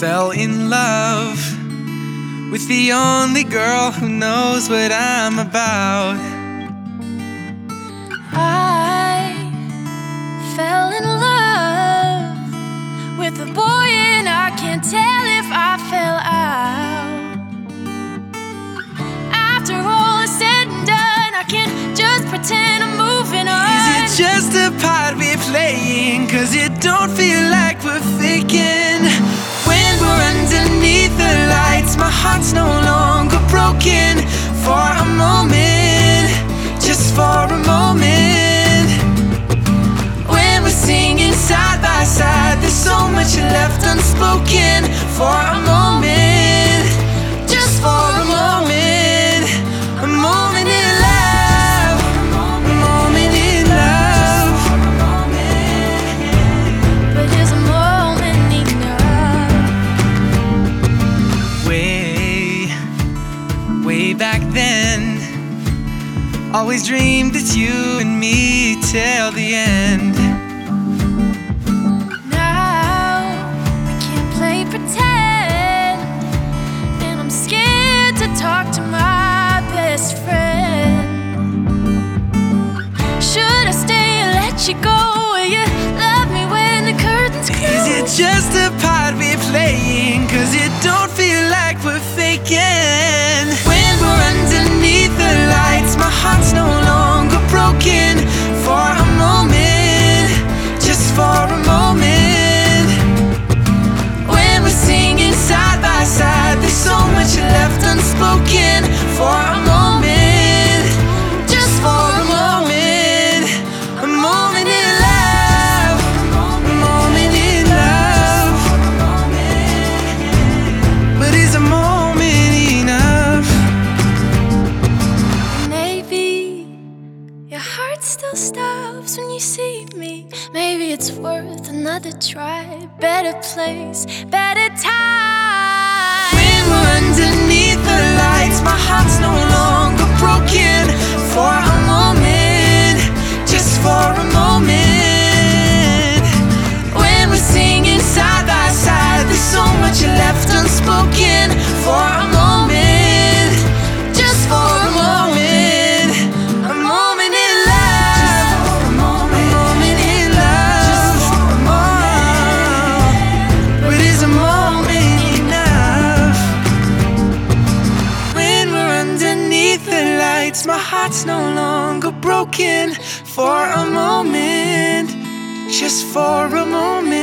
fell in love with the only girl who knows what I'm about. I fell in love with a boy, and I can't tell if I fell out. After all is said and done, I can't just pretend I'm moving on. Is it just a part we're playing? Cause it don't feel heart's no longer broken. For a moment, just for a moment. When we're singing side by side, there's so much left unspoken. For a moment, back then, always dreamed it's you and me till the end. Now I can't play pretend, and I'm scared to talk to my best friend. Should I stay and let you go? Will you love me when the curtains close? Is it just a part we're playing? Cause it don't feel like we're faking. When you see me. Maybe it's worth another try. Better place, better time. Heart's no longer broken. For a moment, just for a moment.